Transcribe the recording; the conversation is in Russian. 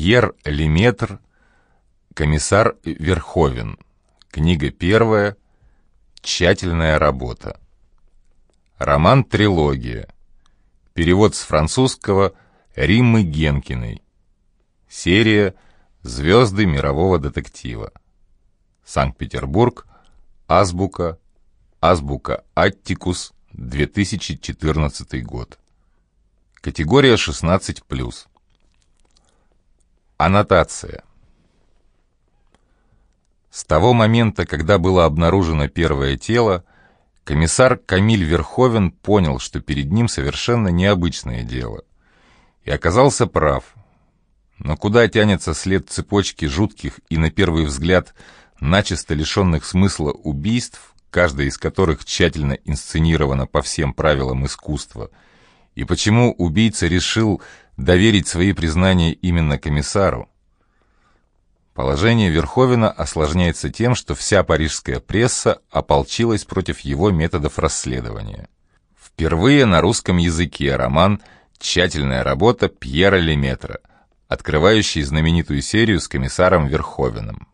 Пьер Леметр, комиссар Верховен. Книга первая. Тщательная работа. Роман «Трилогия». Перевод с французского Риммы Генкиной. Серия «Звезды мирового детектива». Санкт-Петербург. Азбука. Азбука Аттикус. 2014 год. Категория 16+. Аннотация. С того момента, когда было обнаружено первое тело, комиссар Камиль Верховен понял, что перед ним совершенно необычное дело. И оказался прав. Но куда тянется след цепочки жутких и, на первый взгляд, начисто лишенных смысла убийств, каждая из которых тщательно инсценирована по всем правилам искусства, и почему убийца решил доверить свои признания именно комиссару? Положение Верховена осложняется тем, что вся парижская пресса ополчилась против его методов расследования. Впервые на русском языке роман «Тщательная работа Пьера Леметра», открывающий знаменитую серию с комиссаром Верховеном.